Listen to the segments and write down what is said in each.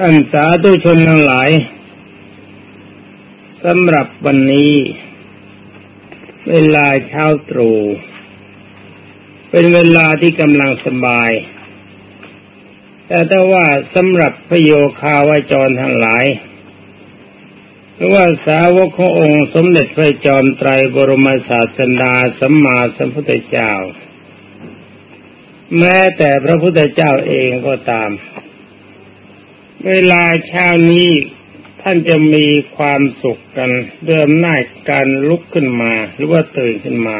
ท่านสาธุชนทั้งหลายสำหรับวันนี้ เวลาเช้าตรู่เป็นเวลาที่กำลังสบาย แต่ถ้าว่าสำหรับพระโยคาวาจรทั้งหลายหรือว่าสาวกขององค์สมเด็จพระจอมไตรบรมศาสดาสัมมาสัมพุทธเจ้า แม้แต่พระพุทธเจ้าเองก็ตาม เวลาเช้านี้ท่านจะมีความสุขกันเดิมหน้าการลุกขึ้นมา หรือว่าตื่นขึ้นมา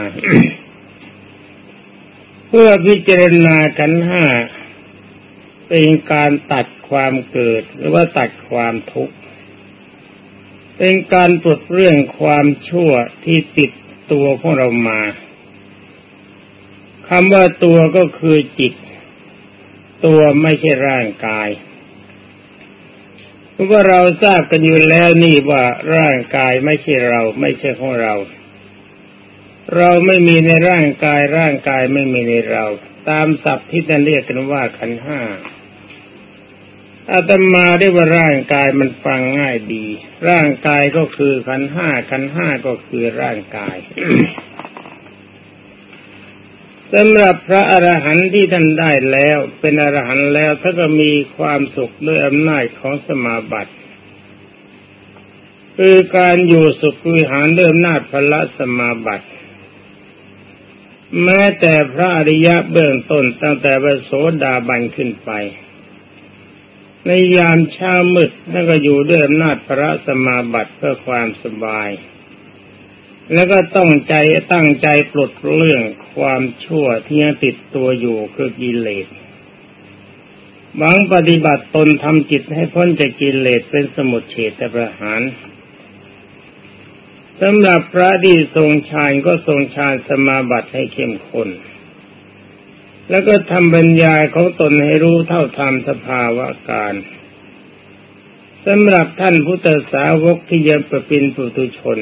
เพื่อพิจารณากันห้าเป็นการตัดความเกิด หรือว่าตัดความทุกข์ เป็นการปลดเรื่องความชั่วที่ติดตัวของเรามาคำว่าตัวก็คือจิต ตัวไม่ใช่ร่างกาย เพราะว่าเราทราบกันอยู่แล้วนี่ว่าร่างกายไม่ใช่เรา ไม่ใช่ของเรา เราไม่มีในร่างกายร่างกายไม่มีในเรา ตามศัพท์ที่ท่านเรียกกันว่าขันห้าอาตมาได้ว่าร่างกายมันฟังง่ายดี ร่างกายก็คือขันห้าขันห้าก็คือร่างกาย สำหรับพระอรหันต์ที่ท่านได้แล้ว เป็นอรหันต์แล้วท่านก็มีความสุขด้วยอำนาจของสมาบัติคือการอยู่สุขวิหารด้วยอำนาจพละสมาบัติ แม้แต่พระอริยะเบื้องต้นตั้งแต่พระโสดาบันขึ้นไป ในยามเช้ามืดท่านก็อยู่ด้วยอำนาจพระสมาบัติเพื่อความสบาย แล้วก็ต้องใจตั้งใจปลดเรื่องความชั่วที่ยังติดตัวอยู่คือกิเลสหวังปฏิบัติตนทำจิตให้พ้นจากกิเลสเป็นสมุทเฉตประหารสำหรับพระที่ทรงฌานก็ทรงฌานสมาบัติให้เข้มข้นแล้วก็ทำบรรยายของตนให้รู้เท่าทำสภาวะการสำหรับท่านพุทธสาวกที่ยังประปินปุตุชน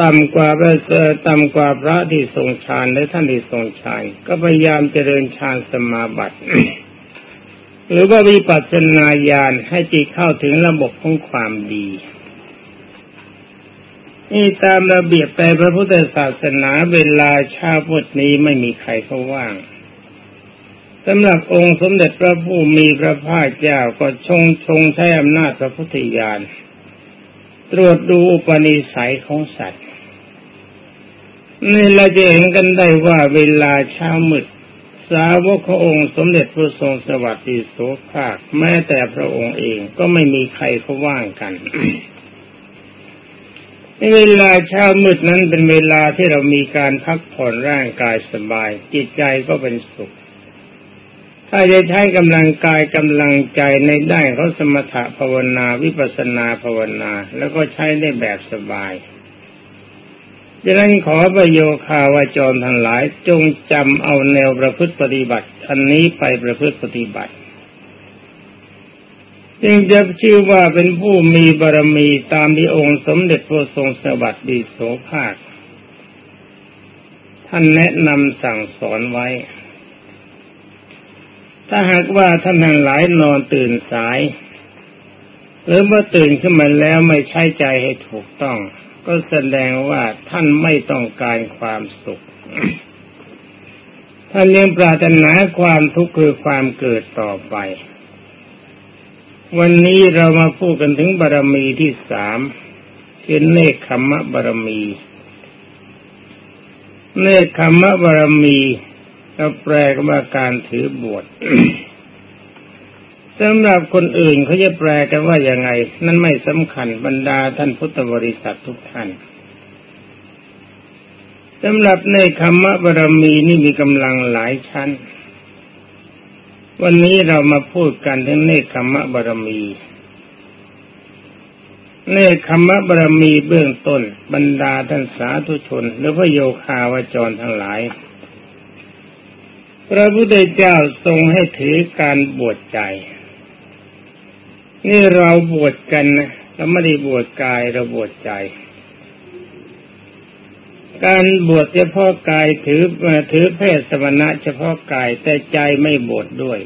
ต่ำกว่าพระเสต่ำกว่าพระที่ทรงฌานและท่านที่ทรงฌานก็พยายามเจริญฌานสมาบัติ หรือว่าวิปัสสนาญาณให้จิตเข้าถึงระบบของความดีนี่ตามระเบียบแต่พระพุทธศาสนาเวลาชาพุทนี้ไม่มีใครเขาว่างสำหรับองค์สมเด็จพระผู้มีพระภาคเจ้าก็ชงชงใช้อำนาจพระพุทธญาณ ตรวจดูอุปนิสัยของสัตว์นี่เราจะเห็นกันได้ว่าเวลาเช้ามืด สาวกขององค์สมเด็จพระทรงสวัสดิโสภาค แม้แต่พระองค์เองก็ไม่มีใครเขาว่างกันเวลาเช้ามืดนั้นเป็นเวลาที่เรามีการพักผ่อนร่างกายสบาย จิตใจก็เป็นสุข ถ้าจะใช้กำลังกายกำลังใจในได้เขาสมถะภาวนาวิปัสนาภาวนา แล้วก็ใช้ได้แบบสบายดังนั้นขอประโยคาวาจรทั้งหลาย จงจำเอาแนวประพฤติปฏิบัติ อันนี้ไปประพฤติปฏิบัติจึงจะชื่อว่าเป็นผู้มีบารมีตามที่องค์สมเด็จพระทรงสวัสดีโสภาค ท่านแนะนำสั่งสอนไว้ ถ้าหากว่าท่านทั้งหลายนอนตื่นสาย หรือเมื่อตื่นขึ้นมาแล้วไม่ใช้ใจให้ถูกต้อง ก็แสดงว่าท่านไม่ต้องการความสุข ท่านยังปรารถนาความทุกข์คือความเกิดต่อไป วันนี้เรามาพูดกันถึงบารมีที่สามคือเนคขมะบารมี เนคขมะบารมี ก็แปลว่าการถือบวชสำหรับคนอื่นเขาจะแปลกันว่าอย่างไง นั่นไม่สำคัญบรรดาท่านพุทธบริษัททุกท่านสำหรับในคำว่าบารมีนี่มีกำลังหลายชั้น วันนี้เรามาพูดกันถึงเนคขมะบารมีเนคขมะบารมีเบื้องต้น บรรดาท่านสาธุชน หรือพระโยคาวจรทั้งหลาย พระพุทธเจ้าทรงให้ถือการบวชใจ นี่เราบวชกันนะเราไม่ได้บวชกายเราบวชใจ การบวชเฉพาะกายถือถือเพศสมณะเฉพาะกายแต่ใจไม่บวชดด้วย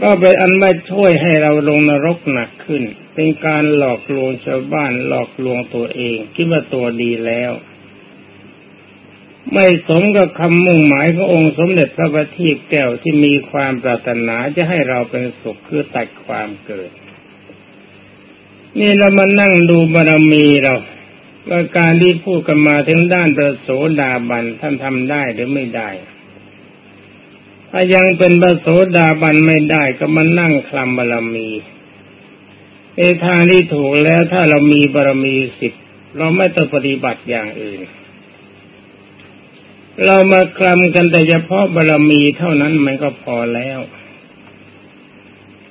ก็เป็นอันไม่ช่วยให้เราลงนรกหนักขึ้น เป็นการหลอกลวงชาวบ้านหลอกลวงตัวเองคิดว่าตัวดีแล้ว ไม่สมกับคำมุ่งหมายขององค์สมเด็จพระบัณฑิตแก้วที่มีความปรารถนาจะให้เราเป็นสุขคือตัดความเกิด นี่เรามานั่งดูบารมีเราว่าการที่พูดกันมาถึงด้านประโสดาบันท่านทำได้หรือไม่ได้ ถ้ายังเป็นพระโสดาบันไม่ได้ก็มานั่งคลำบารมีในทางที่ถูกแล้วถ้าเรามีบารมีสิบเราไม่ต้องปฏิบัติอย่างอื่น เรามาคลำกันแต่เฉพาะบารมีเท่านั้นมันก็พอแล้ว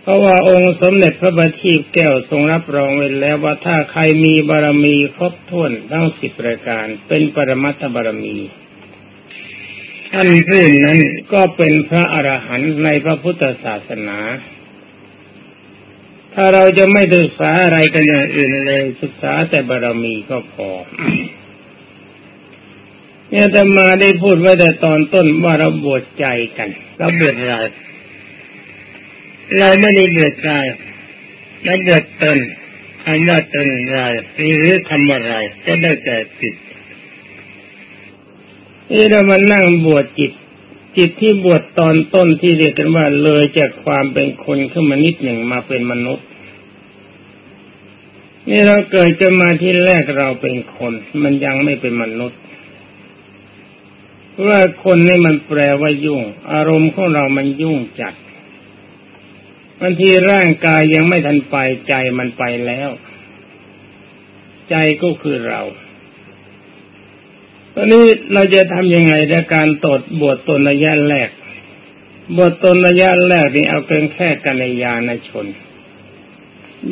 เพราะว่าองค์สมเด็จพระบัณฑิตแก้วทรงรับรองไว้แล้วว่าถ้าใครมีบารมีครบถ้วนทั้งสิบประการ เป็นปรมัตถบารมีท่านผู้นั้นก็เป็นพระอรหันต์ในพระพุทธศาสนา ถ้าเราจะไม่ศึกษาอะไรกันอย่างอื่นเลยศึกษาแต่บารมีก็พอ เนี่ยแต่มาได้พูดไว้แต่ตอนต้นว่าเราบวชใจกันเราเบวชเราเราไม่ได้เบวชใจและบวชตนคำว่าตนเราหรือคำว่าไรก็ได้แต่ผิดนี่เรามานั่งบวชจิต จิตที่บวชตอนต้นที่เรียกกันว่าเลยจากความเป็นคนขึ้นมานิดหนึ่งมาเป็นมนุษย์นี่เราเกิดจะมาที่แรกเราเป็นคน มันยังไม่เป็นมนุษย์ ว่าคนนี่มันแปลว่ายุ่ง อารมณ์ของเรามันยุ่งจัดบางทีร่างกายยังไม่ทันไปใจมันไปแล้ว ใจก็คือเราตอนนี้เราจะทำยังไงในการตดบวชตนระยะแรก บวชตนระยะแรกนี่เอาเป็นแค่กัญญาณชน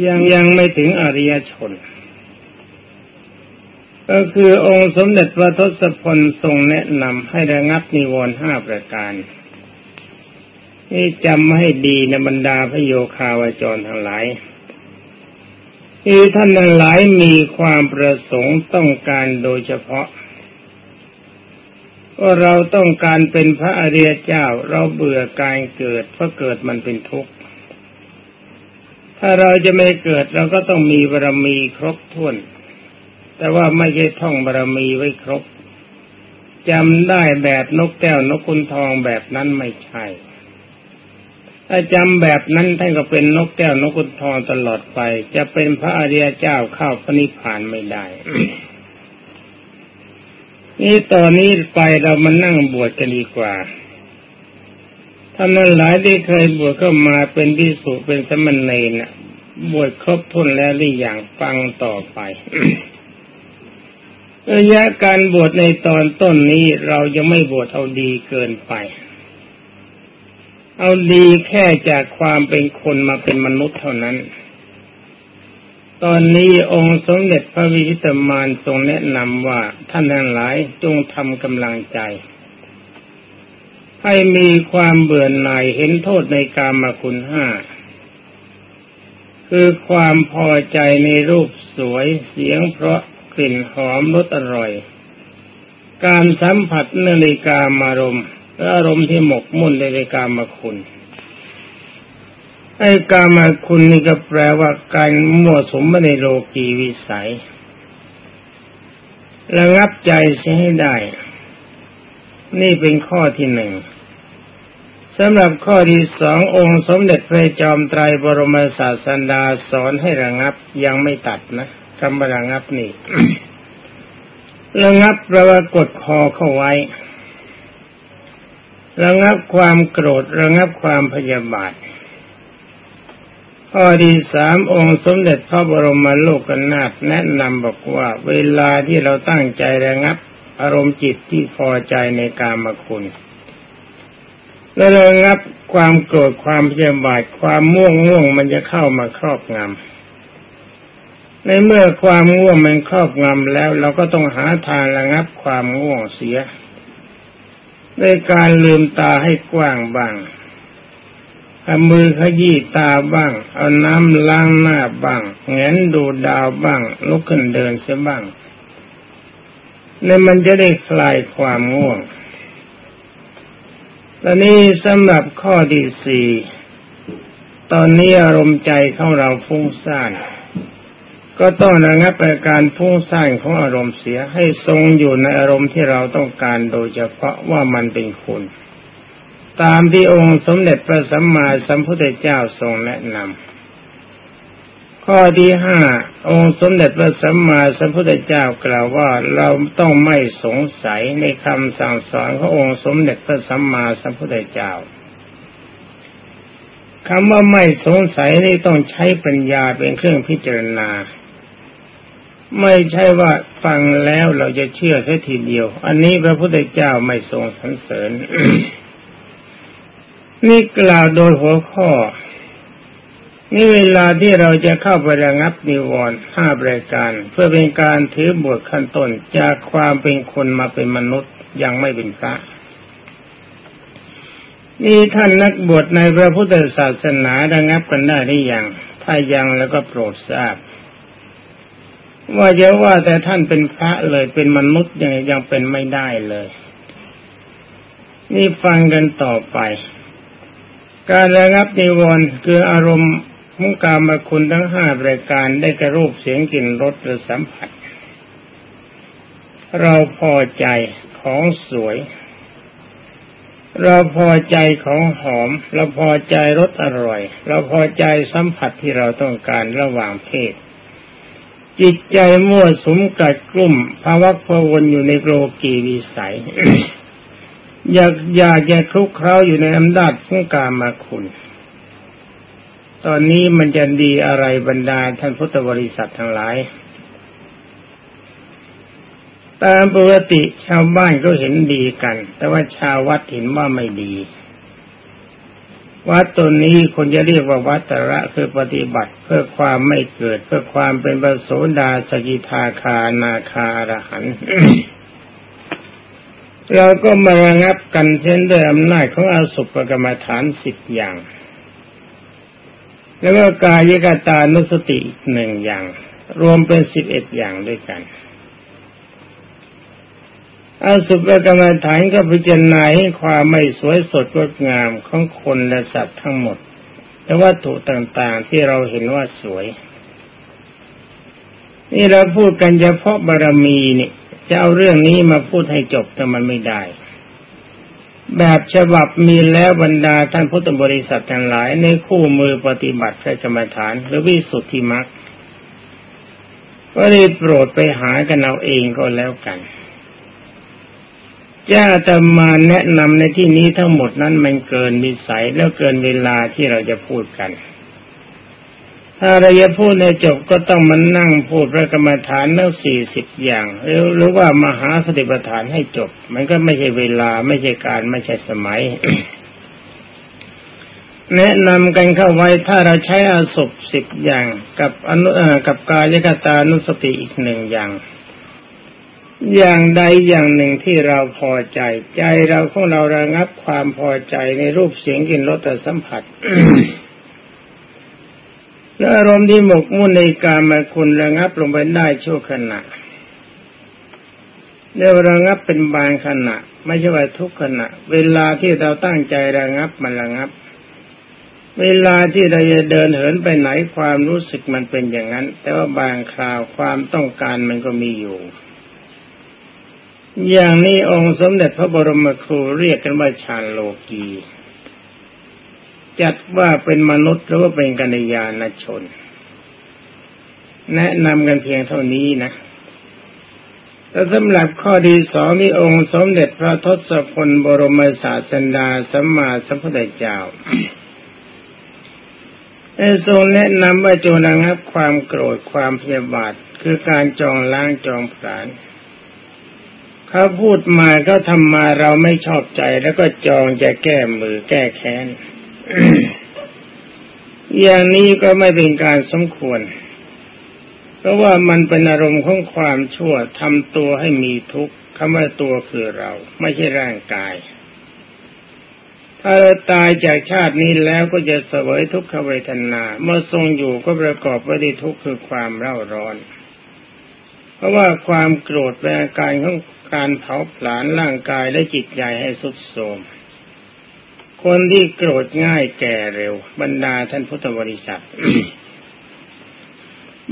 ยังยังไม่ถึงอริยชน ก็คือองค์สมเด็จพระทศพลทรงแนะนำให้ระงับนิวรณ์ห้าประการนี่จำให้ดีในบรรดาพระโยคาวาจรทั้งหลายที่ท่านทั้งหลายมีความประสงค์ต้องการโดยเฉพาะว่าเราต้องการเป็นพระอริยเจ้าเราเบื่อการเกิดเพราะเกิดมันเป็นทุกข์ ถ้าเราจะไม่เกิดเราก็ต้องมีบารมีครบถ้วน แต่ว่าไม่ใช่ท่องบารมีไว้ครบจำได้แบบนกแก้วนกคุณทองแบบนั้นไม่ใช่ ถ้าจำแบบนั้นท่านก็เป็นนกแก้วนกคุณทองตลอดไป จะเป็นพระอริยเจ้าเข้าพระนิพพานไม่ได้ นี่ตอนนี้ไปเรามานั่งบวชกันดีกว่าท่านนั้นหลายที่เคยบวชก็มาเป็นที่สุเป็นสมณเณรบวชครบทุนแล้วหรืออย่างฟังต่อไป ระยะการบวชในตอนต้นนี้เราจะไม่บวชเอาดีเกินไป เอาดีแค่จากความเป็นคนมาเป็นมนุษย์เท่านั้น ตอนนี้องค์สมเด็จพระวิชิตมารทรงแนะนำว่าท่านทั้งหลายจงทำกำลังใจ ให้มีความเบื่อหน่ายเห็นโทษในกามคุณห้าคือความพอใจในรูปสวยเสียงเพราะ กลิ่นหอมรสอร่อย การสัมผัสนาฬิกามารมและอารมณ์ที่หมกมุ่นในนาฬิกามคุณไอ้กามาคุณนี่ก็แปลว่าการมั่วสมในโลกีวิสัยระงับใจเสียให้ได้ นี่เป็นข้อที่หนึ่งสำหรับข้อที่สององค์สมเด็จพระจอมไตรบรมศาสดาสอนให้ระงับยังไม่ตัดนะ คำว่าระงับนี่ระงับแปลว่ากดคอเข้าไว้ ระงับความโกรธระงับความพยาบาทข้อที่สามองค์สมเด็จพระบรมโลกนาถแนะนำบอกว่า เวลาที่เราตั้งใจระงับ อารมณ์จิตที่พอใจในกามคุณแล้วระงับความโกรธความพียบาทความม่วงง่วงมันจะเข้ามาครอบงำ ในเมื่อความง่วงมันครอบงำแล้ว เราก็ต้องหาทางระงับความง่วงเสียด้วยการลืมตาให้กว้างบ้างเอามือขยี้ตาบ้าง เอาน้ำล้างหน้าบ้างเงนดูดาวบ้าง ลุกขึ้นเดินเสียบ้างในมันจะได้คลายความง่วงตอนนี้สำหรับข้อที่สี่ ตอนนี้อารมณ์ใจของเราฟุ้งซ่าน ก็ต้องระงับอาการฟุ้งซ่านของอารมณ์เสียให้ทรงอยู่ในอารมณ์ที่เราต้องการโดยเฉพาะว่ามันเป็นคุณ ตามที่องค์สมเด็จพระสัมมาสัมพุทธเจ้าทรงแนะนำข้อที่ห้าองค์สมเด็จพระสัมมาสัมพุทธเจ้ากล่าวว่าเราต้องไม่สงสัยในคำสั่งสอนขององค์สมเด็จพระสัมมาสัมพุทธเจ้าคำว่าไม่สงสัยนี่ต้องใช้ปัญญาเป็นเครื่องพิจารณา ไม่ใช่ว่าฟังแล้วเราจะเชื่อแค่ทีเดียว อันนี้พระพุทธเจ้าไม่ทรงสรรเสริญ นี่กล่าวโดยหัวข้อ นี่เวลาที่เราจะเข้าไประงับนิวรณ์ห้าบริการ เพื่อเป็นการถือบทขั้นต้นจากความเป็นคนมาเป็นมนุษย์ยังไม่เป็นพระนี่ท่านนักบวชในพระพุทธศาสนาระงับกันได้หรือยัง ถ้ายังแล้วก็โปรดทราบ ว่าจะว่าแต่ท่านเป็นพระเลยเป็นมนุษย์ยังยังเป็นไม่ได้เลย นี่ฟังกันต่อไป การระงับนิวรณ์คืออารมณ์มุกามาคุณทั้งห้ารายการได้กระรูปเสียงกลิ่นรสหรือสัมผัส เราพอใจของสวย เราพอใจของหอม เราพอใจรสอร่อย เราพอใจสัมผัสที่เราต้องการระหว่างเพศ จิตใจมั่วสมกัดกลุ่มภาวะพวนอยู่ในโลกีวิสัย อยากอยากจะคลุกเคล้าอยู่ในอำนาจของกามาคุณ ตอนนี้มันจะดีอะไรบรรดาท่านพุทธบริษัททั้งหลาย ตามปกติชาวบ้านก็เห็นดีกัน แต่ว่าชาววัดเห็นว่าไม่ดี วัดตัวนี้คนจะเรียกว่าวัดตระคือปฏิบัติเพื่อความไม่เกิด เพื่อความเป็นประโสดาสกิทาคานาคาระหันเราก็มาระงับกันเช่นด้วยอำนาจของอาสุปกรรมฐานสิบอย่าง แล้วก็กายกตานุสติหนึ่งอย่าง รวมเป็นสิบเอ็ดอย่างด้วยกัน อาสุภกรรมฐานก็พิจารณาให้ความไม่สวยสดงดงามของคนและสัตว์ทั้งหมด และวัตถุต่างๆที่เราเห็นว่าสวย นี่เราพูดกันเฉพาะบารมีนี่จะเอาเรื่องนี้มาพูดให้จบแต่มันไม่ได้ แบบฉบับมีแล้วบรรดาท่านพุทธบริษัททั้งหลาย ในคู่มือปฏิบัติพระกรรมฐาน หรือวิสุทธิมรรคก็ได้โปรดไปหากันเอาเองก็แล้วกัน จ้าจะมาแนะนำในที่นี้ทั้งหมดนั้นมันเกินวิสัยแล้วเกินเวลาที่เราจะพูดกัน ถ้าเราจะพูดในจบก็ต้องมานั่งพูดพระกรรมฐานตั้งสี่สิบอย่างหรือหรือว่ามหาสติปัฏฐานให้จบ มันก็ไม่ใช่เวลาไม่ใช่การไม่ใช่สมัย แนะนำกันเข้าไว้ถ้าเราใช้อาศพสิบอย่าง กับอนุกับกายกตานุสติอีกหนึ่งอย่าง อย่างใดอย่างหนึ่งที่เราพอใจ ใจเราของเราระงับความพอใจในรูปเสียงกลิ่นรสแต่สัมผัสและอารมณ์ที่หมกมุ่นในการมาคุณระงับลงไปได้ชั่วขณะเรียกระงับเป็นบางขณะ ไม่ใช่ว่าทุกขณะ เวลาที่เราตั้งใจระงับมันระงับ เวลาที่เราจะเดินเหินไปไหนความรู้สึกมันเป็นอย่างนั้น แต่ว่าบางคราวความต้องการมันก็มีอยู่ อย่างนี้องค์สมเด็จพระบรมครูเรียกกันว่าฌาโลกี จัดว่าเป็นมนุษย์หรือว่าเป็นกัญญาณชน แนะนำกันเพียงเท่านี้นะแต่สำหรับข้อดีสองนี่องค์สมเด็จพระทศพลบรมศาสดาสัมมาสัมพุทธเจ้าได้ทรงแนะนำว่าจงระงับความโกรธความพยาบาทคือการจองล้างจองผลาญ เขาพูดมาก็ทำมาเราไม่ชอบใจแล้วก็จองจะแก้มือแก้แค้นอย่างนี้ก็ไม่เป็นการสมควร เพราะว่ามันเป็นอารมณ์ของความชั่วทำตัวให้มีทุกข์คำว่าตัวคือเรา ไม่ใช่ร่างกาย ถ้าเราตายจากชาตินี้แล้วก็จะเสวยทุกขเวทนา เมื่อทรงอยู่ก็ประกอบไว้ด้วยทุกข์คือความเร่าร้อน เพราะว่าความโกรธเป็นอาการของการเผาผลาญร่างกายและจิตใจให้สุดโทรมคนที่โกรธง่ายแก่เร็ว บรรดาท่านพุทธบริษัท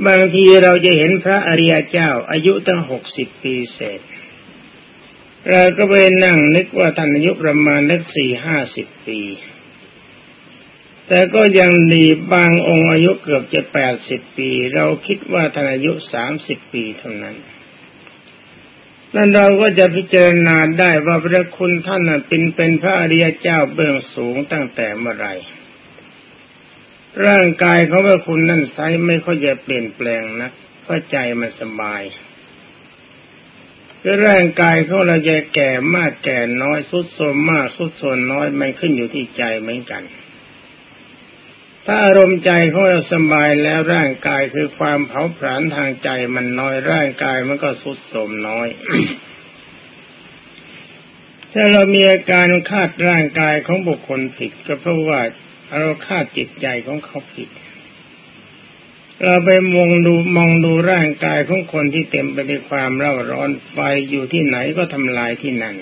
บางทีเราจะเห็นพระอริยเจ้า อายุตั้งหกสิบปีเศษเราก็ไปนั่งนึกว่าท่านอายุประมาณนักสี่ห้าสิบปี แต่ก็ยังดีบางองค์อายุเกือบจะแปดสิบปี เราคิดว่าท่านอายุสามสิบปีเท่านั้น นั่นเราก็จะพิจารณาได้ว่าพระคุณท่านเป็นเป็นพระอริยเจ้าเบื้องสูงตั้งแต่เมื่อไรร่างกายของพระคุณนั่นไซไม่ค่อยจะเปลี่ยนแปลงนะเพราะใจมันสบายคือร่างกายของเราจะแก่มากแก่น้อยสุดโทมมากสุดโทมน้อยมันขึ้นอยู่ที่ใจเหมือนกัน ถ้าอารมณ์ใจของเราสบายแล้วร่างกายคือความเผาผลาญทางใจมันน้อยร่างกายมันก็สุดโทมน้อย ถ้าเรามีอาการคาดร่างกายของบุคคลผิดก็เพราะว่าเราคาดจิตใจของเขาผิด เราไปมองดูมองดูร่างกายของคนที่เต็มไปด้วยความเร่าร้อนไฟอยู่ที่ไหนก็ทำลายที่นั่น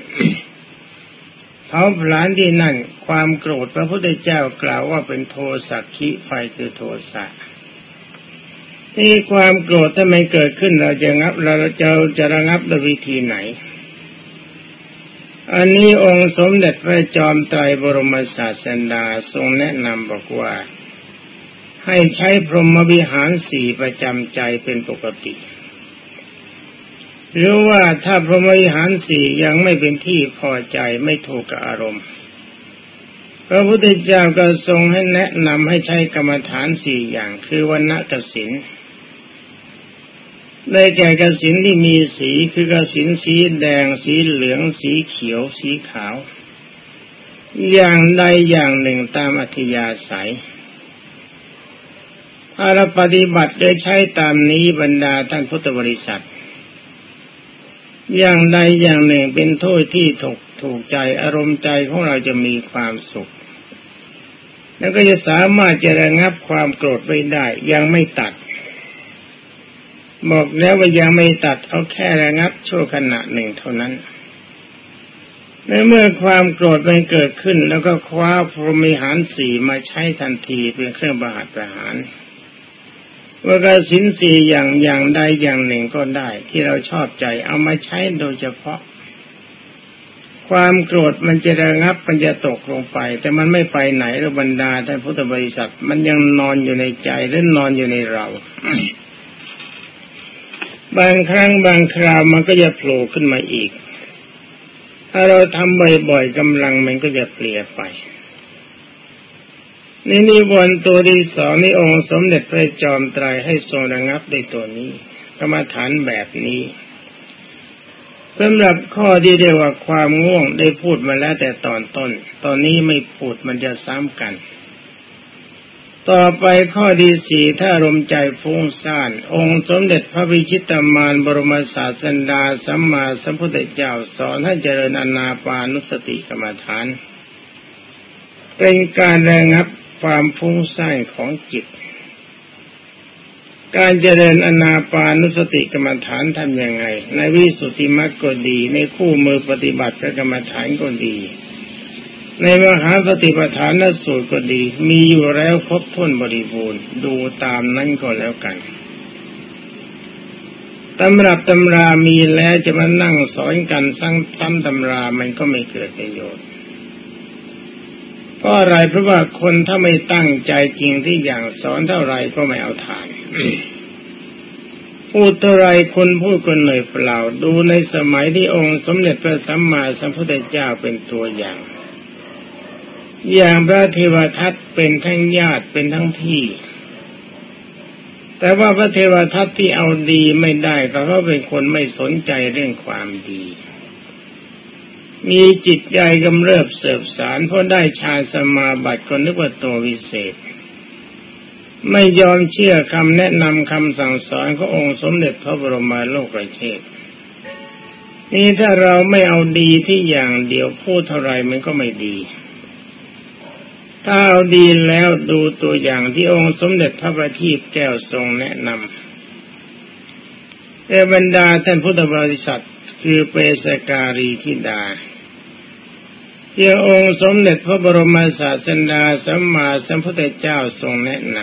เผาผลาญที่นั่น ความโกรธพระพุทธเจ้ากล่าวว่าเป็นโทสักขิไฟคือโทสะนี่ความโกรธถ้ามันเกิดขึ้นเราจะงับเราจะจะระงับด้วยวิธีไหน อันนี้องค์สมเด็จพระจอมไตรบรมศาสดาทรงแนะนำบอกว่า ให้ใช้พรหมวิหารสี่ประจำใจเป็นปกติ หรือว่าถ้าพรหมวิหารสี่ยังไม่เป็นที่พอใจไม่ถูกกับอารมณ์พระพุทธเจ้าก็ทรงให้แนะนำให้ใช้กรรมฐานสี่อย่างคือวันณกสินได้แก่กสินที่มีสีคือกสินสีแดงสีเหลือง สีเขียว สีขาว อย่างใดอย่างหนึ่งตามอัธยาศัยถ้าเราปฏิบัติโดยใช้ตามนี้บรรดาท่านพุทธบริษัท อย่างใดอย่างหนึ่งเป็นโทษที่ถูกถูกใจอารมณ์ใจของเราจะมีความสุข แล้วก็จะสามารถจะระงับความโกรธไว้ได้ ยังไม่ตัด บอกแล้วว่ายังไม่ตัดเอาแค่ระงับชั่วขณะหนึ่งเท่านั้นในเมื่อความโกรธมันเกิดขึ้น แล้วก็คว้าพรหมิหารสี่มาใช้ทันทีเป็นเครื่องบาดประหาร ว่ากสินสี่อย่างอย่างใดอย่างหนึ่งก็ได้ ที่เราชอบใจ เอามาใช้โดยเฉพาะ ความโกรธมันจะระงับมันจะตกลงไป แต่มันไม่ไปไหนหรือบรรดาท่านพุทธบริษัท มันยังนอนอยู่ในใจหรือนอนอยู่ในเราบางครั้งบางคราวมันก็จะโผล่ขึ้นมาอีก ถ้าเราทำบ่อยๆกำลังมันก็จะเปลี่ยนไป นี่นิบนตัวที่สองนี่องค์สมเด็จพระจอมไตรให้ทรงระงับในตัวนี้กรรมฐานแบบนี้สำหรับข้อที่เรียกว่าความง่วงได้พูดมาแล้วแต่ตอนต้น ตอนนี้ไม่พูดมันจะซ้ำกัน ต่อไปข้อที่สี่ถ้าลมใจฟุ้งซ่าน องค์สมเด็จพระวิชิตามานบรมศาสดาสัมมาสัมพุทธเจ้าสอนให้เจริญอนาปานุสติกรรมฐาน เป็นการระงับ ความฟุ้งซ่านของจิต การเจริญอนาปานุสติกรรมฐานทำยังไง ในวิสุทธิมรรคก็ดี ในคู่มือปฏิบัติกรรมฐานก็ดี ในมหาสติปัฏฐานสูตรก็ดี มีอยู่แล้วครบถ้วนบริบูรณ์ ดูตามนั้นก็แล้วกันตำรับตำรามีแล้วจะมานั่งสอนกันซ้ำตำรามันก็ไม่เกิดประโยชน์ เพราะอะไรเพราะว่าคนถ้าไม่ตั้งใจจริงที่อย่างสอนเท่าไรก็ไม่เอาทานพูดเท่าไรคนพูดคนเหนื่อยเปล่า ดูในสมัยที่องค์สมเด็จพระสัมมาสัมพุทธเจ้าเป็นตัวอย่าง อย่างพระเทวทัตเป็นทั้งญาติเป็นทั้งพี่แต่ว่าพระเทวทัตที่เอาดีไม่ได้ก็เพราะเป็นคนไม่สนใจเรื่องความดี มีจิตใจกำเริบเสบสารเพราะได้ชาสมาบัติคนนึกว่าตัววิเศษ ไม่ยอมเชื่อคำแนะนำคำสั่งสอนขององค์สมเด็จพระบรมโลกปรเทศนี่ถ้าเราไม่เอาดีที่อย่างเดียวพูดเท่าไรมันก็ไม่ดี ถ้าเอาดีแล้วดูตัวอย่างที่องค์สมเด็จพระประทีปแก้วทรงแนะนำแต่บรรดาท่านพุทธบริษัทคือเปสการีธิดา ยงองค์สมเด็จพระบรมศาสดาสัมมาสัมพุทธเจ้าทรงแนะน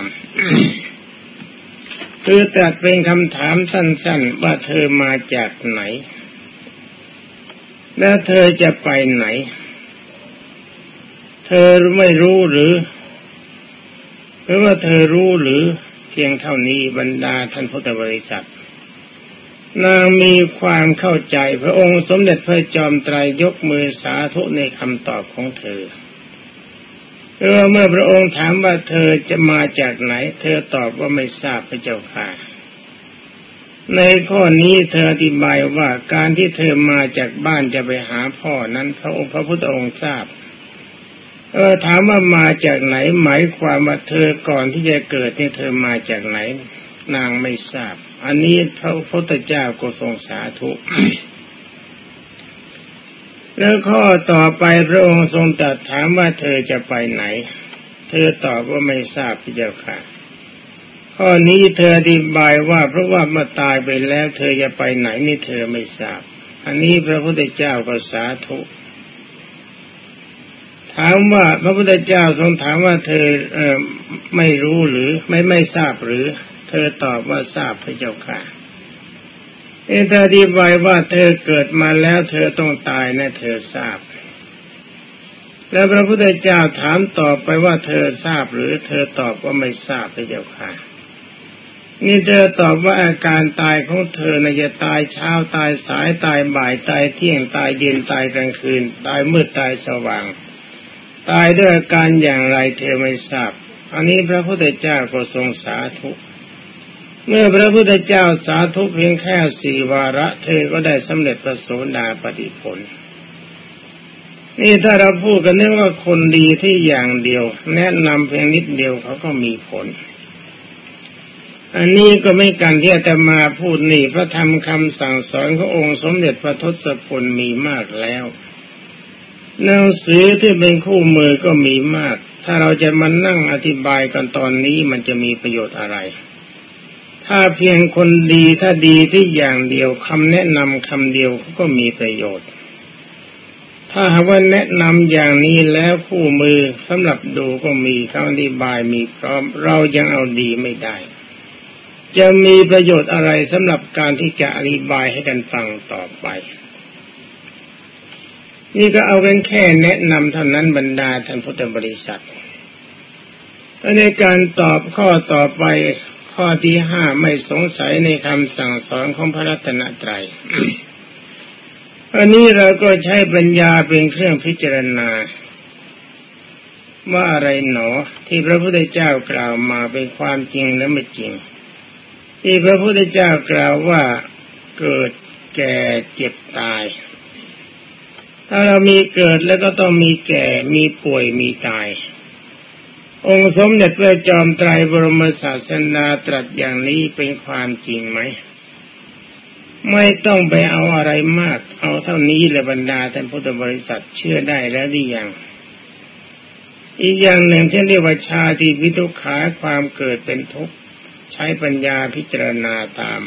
ำคือตรัสเป็นคำถามสั้นๆ ว่าเธอมาจากไหน แล้วเธอจะไปไหน เธอไม่รู้หรือหรือว่าเธอรู้หรือเพียงเท่านี้บรรดาท่านพุทธบริษัท นางมีความเข้าใจพระองค์สมเด็จพระจอมไตรยกมือสาธุในคำตอบของเธอเออเมื่อพระองค์ถามว่าเธอจะมาจากไหน เธอตอบว่าไม่ทราบพระเจ้าค่ะ ในข้อนี้เธออธิบายว่าการที่เธอมาจากบ้านจะไปหาพ่อนั้นพระองค์พระพุทธองค์ทราบ เออถามว่ามาจากไหนหมายความว่าเธอก่อนที่จะเกิดเนี่ยเธอมาจากไหน นางไม่ทราบ อันนี้พระพุทธเจ้าก็ทรงสาธุแล้วข้อต่อไปพระองค์ทรงตรัสถามว่าเธอจะไปไหน เธอตอบว่าไม่ทราบพี่เจ้าค่ะ ข้อนี้เธออธิบายว่าเพราะว่าเมื่อตายไปแล้ว เธอจะไปไหนนี่เธอไม่ทราบ อันนี้พระพุทธเจ้าก็สาธุถามว่าพระพุทธเจ้าทรงถามว่าเธอเออไม่รู้หรือไม่ไม่ทราบหรือ เธอตอบว่าทราบพระเจ้าค่ะเอเธออธิบายว่าเธอเกิดมาแล้วเธอต้องตายนะเธอทราบ แล้วพระพุทธเจ้าถามตอบไปว่าเธอทราบหรือเธอตอบว่าไม่ทราบพระเจ้าค่ะ นี่เธอตอบว่าอาการตายของเธอนะจะตายเช้าตายสายตายบ่ายตายเที่ยงตายเย็นตายกลางคืน ตายมืดตายสว่าง ตายด้วยอาการอย่างไรเธอไม่ทราบ อันนี้พระพุทธเจ้าก็ทรงสาธุ เมื่อพระพุทธเจ้าสาธุเพียงแค่สี่วาระ เธอก็ได้สำเร็จประโสดาปฏิผล นี่ถ้าเราพูดกันเนื่องว่าคนดีที่อย่างเดียว แนะนำเพียงนิดเดียวเขาก็มีผล อันนี้ก็ไม่การที่จะมาพูดนี่พระธรรมคำสั่งสอนขององค์สมเด็จพระทศพลมีมากแล้วหนังสือที่เป็นคู่มือก็มีมาก ถ้าเราจะมานั่งอธิบายกันตอนนี้มันจะมีประโยชน์อะไร ถ้าเพียงคนดีถ้าดีที่อย่างเดียวคำแนะนำคำเดียวก็มีประโยชน์ ถ้าหากว่าแนะนำอย่างนี้แล้วคู่มือสำหรับดูก็มีคำอธิบายมีพร้อม เรายังเอาดีไม่ได้ จะมีประโยชน์อะไรสำหรับการที่จะอธิบายให้กันฟังต่อไป นี่ก็เอากันแค่แนะนำเท่านั้นบรรดาท่านพุทธบริษัทในการตอบข้อต่อไป ข้อที่ห้าไม่สงสัยในคำสั่งสอนของพระรัตนตรัยอันนี้เราก็ใช้ปัญญาเป็นเครื่องพิจารณา ว่าอะไรหนอ ที่พระพุทธเจ้ากล่าวมาเป็นความจริงและไม่จริง ที่พระพุทธเจ้ากล่าวว่าเกิดแก่เจ็บตาย ถ้าเรามีเกิดแล้วก็ต้องมีแก่มีป่วยมีตาย องค์สมเด็จพระจอมไตรบรมศาสนาตรัสอย่างนี้เป็นความจริงไหม ไม่ต้องไปเอาอะไรมาก เอาเท่านี้แหละบรรดาท่านพุทธบริษัทเชื่อได้แล้วหรือยังอีกอย่างหนึ่งที่เรียกว่าชาติวิทุขาความเกิดเป็นทุกข์ใช้ปัญญาพิจารณาตาม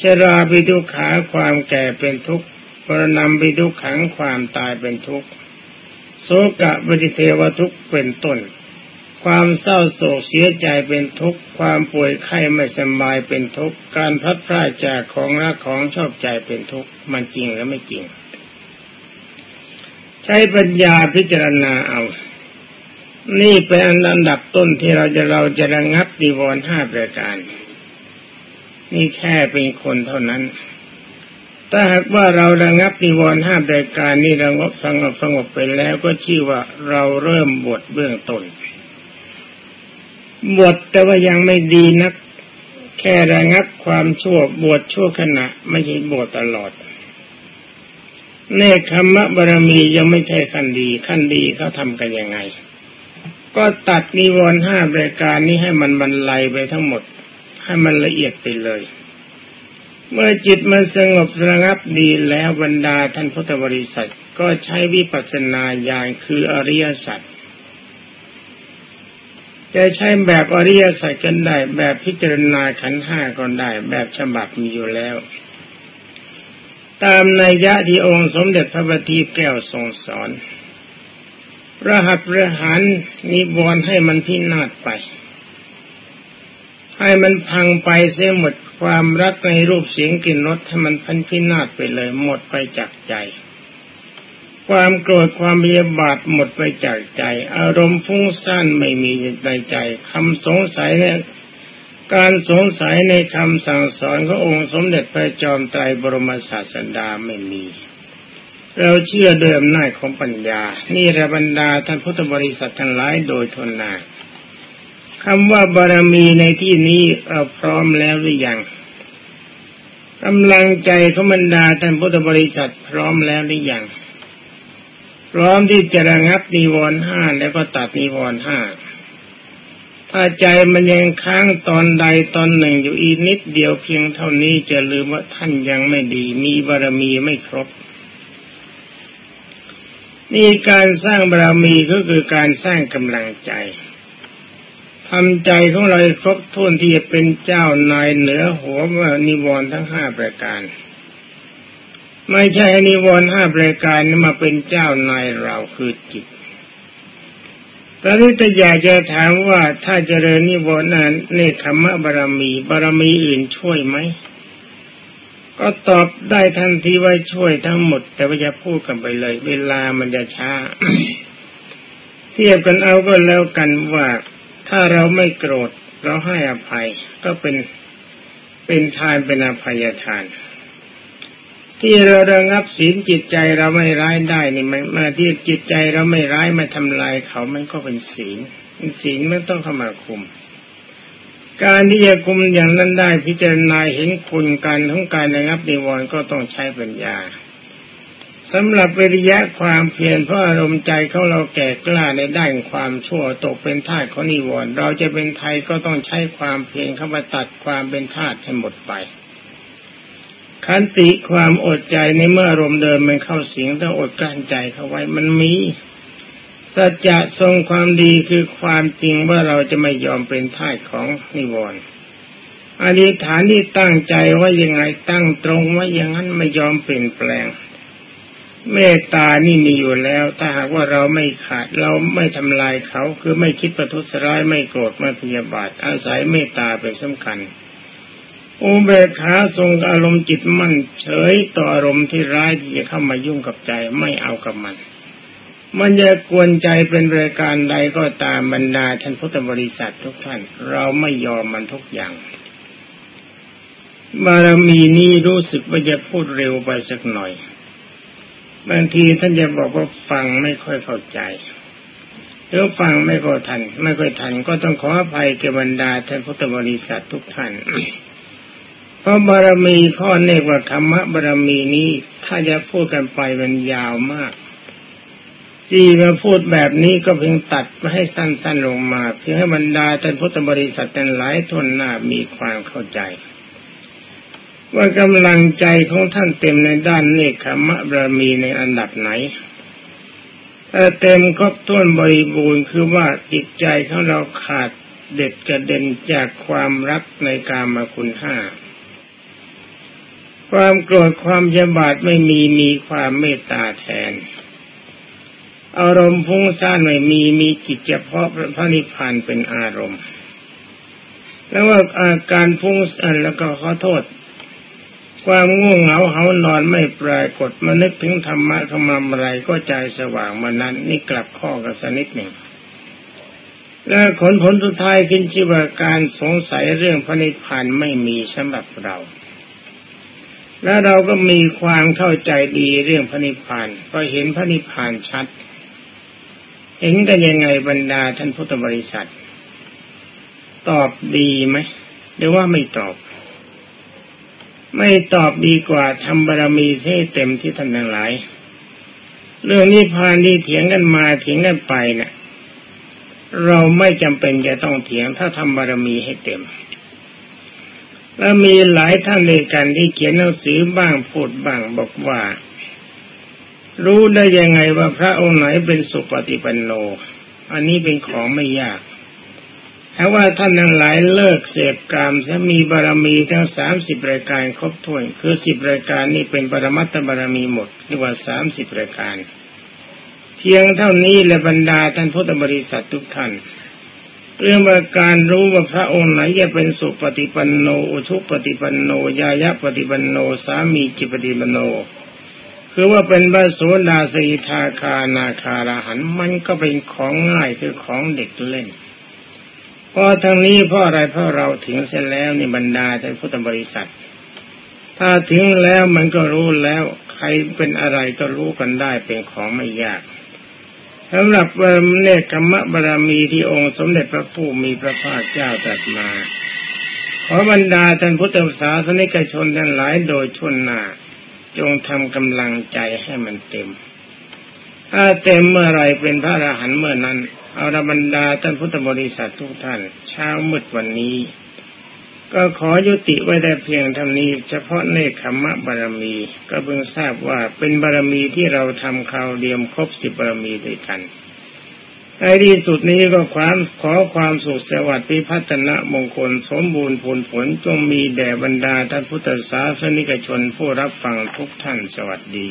ชราวิทุขาความแก่เป็นทุกข์ปรนำวิทุขังความตายเป็นทุกข์โสกะปฏิเทวทุกข์เป็นต้น ความเศร้าโศกเสียใจเป็นทุกข์ ความป่วยไข้ไม่สบายเป็นทุกข์ การพัดพลาดจากของรักของชอบใจเป็นทุกข์ มันจริงหรือไม่จริง ใช้ปัญญาพิจารณาเอา นี่เป็นอันดับต้นที่เราจะเราจะระงับดีวรห้าประการ นี่แค่เป็นคนเท่านั้น ถ้าหากว่าเราระงับนิวรณ์ห้าประการนี้ระงบสงบสงบไปแล้วก็ชื่อว่าเราเริ่มบทเบื้องต้น บวชแต่ว่ายังไม่ดีนัก แค่ระงับความชั่วบวชชั่วขณะ ไม่ใช่บวชตลอดเนคขมะบารมียังไม่ใช่ขั้นดีขั้นดีเขาทำกันยังไง ก็ตัดนิวรณ์ห้ารายการนี้ให้มันบรรลัยไปทั้งหมด ให้มันละเอียดไปเลย เมื่อจิตมันสงบระงับดีแล้วบรรดาท่านพุทธบริษัทก็ใช้วิปัสสนาญาณคืออริยสัจ จะใช้แบบอริยสัจกันได้ แบบพิจารณาขันห้าก็ได้ แบบฉบับมีอยู่แล้ว ตามนัยยะที่องค์สมเด็จพระบัณฑิตแก้วทรงสอนพระหัตถ์ระหันนิวรณ์ให้มันพินาศไป ให้มันพังไปเสียหมดความรักในรูปเสียงกลิ่นรสให้มันพันพินาศไปเลยหมดไปจากใจ ความโกรธความเบียบาทหมดไปจากใจ อารมณ์ฟุ้งซ่านไม่มีในใจคำสงสัยเนี่ยการสงสัยในคำสั่งสอนขององค์สมเด็จพระจอมไตรบรมศาสดาไม่มี เราเชื่อเดิมหน้าของปัญญา นี่ระบรรดาท่านพุทธบริษัททั้งหลายโดยทนนาคำว่าบารมีในที่นี้เราพร้อมแล้วหรือยังกำลังใจของบรรดาท่านพุทธบริษัทพร้อมแล้วหรือยัง พร้อมที่จะระงับนิวรณ์ห้าแล้วก็ตัดนิวรณ์ห้าถ้าใจมันยังค้างตอนใดตอนหนึ่งอยู่อีกนิดเดียวเพียงเท่านี้จะลืมว่าท่านยังไม่ดี มีบารมีไม่ครบ นี่การสร้างบารมีก็คือการสร้างกำลังใจทำใจของเราครบถ้วนที่จะเป็นเจ้านายเหนือหัวนิวรณ์ทั้งห้าประการ ไม่ใช่นิวรณ์ห้าประการนี้มาเป็นเจ้านายเราคือจิตตอนนี้จะอยากจะถามว่าถ้าเจริญนิวรณ์นั้นเนคขมะบารมีบารมีอื่นช่วยไหม ก็ตอบได้ทันทีว่าช่วยทั้งหมด แต่ว่าจะพูดกันไปเลย เวลามันจะช้า เทียบกันเอาก็แล้วกันว่า ถ้าเราไม่โกรธเราให้อภัย ก็เป็นเป็นทานเป็นอภัยทาน ที่เราระงับศีลจิตใจเราไม่ร้ายได้นี่มันมาที่จิตใจเราไม่ร้ายมาทำลายเขามันก็เป็นศีลศีลไม่ต้องเข้ามาคุม การที่จะคุมอย่างนั้นได้พิจารณาเห็นคุณการของการระงับนิวรณ์ก็ต้องใช้ปัญญาสำหรับวิริยะความเพียรเพราะอารมณ์ใจของเราแก่กล้าในด้านความชั่วตกเป็นทาสของนิวรณ์เราจะเป็นไทยก็ต้องใช้ความเพียรเข้ามาตัดความเป็นทาสให้หมดไป ขันติความอดใจในเมื่ออารมณ์เดิมมันเข้าสิงต้องอดกลั้นใจเข้าไว้มันมีสัจจะทรงความดีคือความจริงว่าเราจะไม่ยอมเป็นท่ายของนิวรณ์อธิษฐานที่ตั้งใจว่ายังไงตั้งตรงว่าอย่างนั้นไม่ยอมเปลี่ยนแปลง เมตตานี่มีอยู่แล้ว ถ้าหากว่าเราไม่ขาดเราไม่ทำลายเขาคือไม่คิดประทุษร้ายไม่โกรธไม่พยาบาทอาศัยเมตตาเป็นสำคัญ อุเบกขาทรงอารมณ์จิตมั่นเฉยต่ออารมณ์ที่ร้ายที่จะเข้ามายุ่งกับใจไม่เอากับมัน มันจะกวนใจเป็นรายการใดก็ตามบรรดาท่านพุทธบริษัททุกท่าน เราไม่ยอมมันทุกอย่าง บารมีนี้รู้สึกว่าจะพูดเร็วไปสักหน่อย บางทีท่านจะบอกว่าฟังไม่ค่อยเข้าใจหรือฟังไม่ค่อยทัน ไม่ค่อยทันก็ต้องขออภัยแก่บรรดาท่านพุทธบริษัททุกท่าน ราะบารมีข้อเนกว่าธรรมบารมีนี้ ถ้าจะพูดกันไปมันยาวมากที่มาพูดแบบนี้ก็เพียงตัดมาให้สั้นๆลงมาเพื่อให้บรรดาท่านพุทธบริษัททั้งหลายทนหน้ามีความเข้าใจ ว่ากำลังใจของท่านเต็มในด้านเนคขมะบารมีในอันดับไหนแต่เต็มครบถ้นบริบูรณ์คือว่าจิตใจของเราขาดเด็ดกระเด็นจากความรักในกามาคุณห้า ความโกรธความยบาดไม่มีมีความเมตตาแทน อารมณ์พุ่งซ่านไม่มีมีจิตเฉพาะพระนิพพานเป็นอารมณ์ แล้วว่าอาการพุ่งซ่านแล้วก็ขอโทษ ความง่วงเหงาเหานอนไม่ปรากฏมานึกถึงธรรมะขมาอะไรก็ใจสว่างมานั้น นี่กลับข้อกันสนิดหนึ่งและผลผลสุดท้ายขึ้นชื่อว่าการสงสัยเรื่องพระนิพพานไม่มีสำหรับเรา แล้วเราก็มีความเข้าใจดีเรื่องพระนิพพานก็เห็นพระนิพพานชัด เห็นกันยังไงบรรดาท่านพุทธบริษัท ตอบดีไหมหรือว่าไม่ตอบ ไม่ตอบดีกว่าทำบารมีให้เต็มที่ท่านทั้งหลาย เรื่องนิพพานที่เถียงกันมาเถียงกันไปเนะ่ยเราไม่จำเป็นจะต้องเถียงถ้าทำบารมีให้เต็ม แล้วมีหลายท่านในกันที่เขียนหนังสือบ้างพูดบ้างบอกว่า รู้ได้ยังไงว่าพระองค์ไหนเป็นสุปฏิปันโน อันนี้เป็นของไม่ยากถ้าว่าท่านทั้งหลายเลิกเสพกามจะมีบารมีทั้งสามสิบรายการครบถ้วน คือสิบรายการนี่เป็นปรมัตถบารมีหมดเรียกว่าสามสิบรายการ เพียงเท่านี้และบรรดาท่านพุทธบริษัททุกท่าน เรื่องว่าการรู้ว่าพระองค์ไหนจะเป็นสุปฏิปันโนอุทุปฏิปันโนยายะปฏิปันโนสามีจิปฏิปันโน คือว่าเป็นบาโสดาสีทาคานาคาราหันมันก็เป็นของง่ายคือของเด็กเล่นเพราะทั้งนี้เพราะอะไรเพราะเราถึงเส้นแล้วในบรรดาท่านพุทธบริษัท ถ้าถึงแล้วมันก็รู้แล้วใครเป็นอะไรก็รู้กันได้เป็นของไม่ยาก สำหรับเนกกรรมบารมีที่องค์สมเด็จพระผู้มีพระภาคเจ้าตรัสมา ขอบรรดาท่านพุทธศาสนิกชนทั้งหลายโดยชนหนาจงทำกำลังใจให้มันเต็ม ถ้าเต็มเมื่อไรเป็นพระอรหันต์เมื่อนั้น เอารบรรดาท่านพุทธบริษัททุกท่าน เช้ามืดวันนี้ ก็ขอยุติไว้ได้เพียงเท่านี้เฉพาะเนขมะบารมี ก็เพิ่งทราบว่าเป็นบารมีที่เราทำคราวเดียมครบสิบบารมีด้วยกันในที่สุดนี้ก็ความขอความสุขสวัสดิ์พิพัฒนะมงคลสมบูรณ์ผลผลจงมีแด่บรรดาท่านพุทธศาสนิกชนผู้รับฟังทุกท่านสวัสดี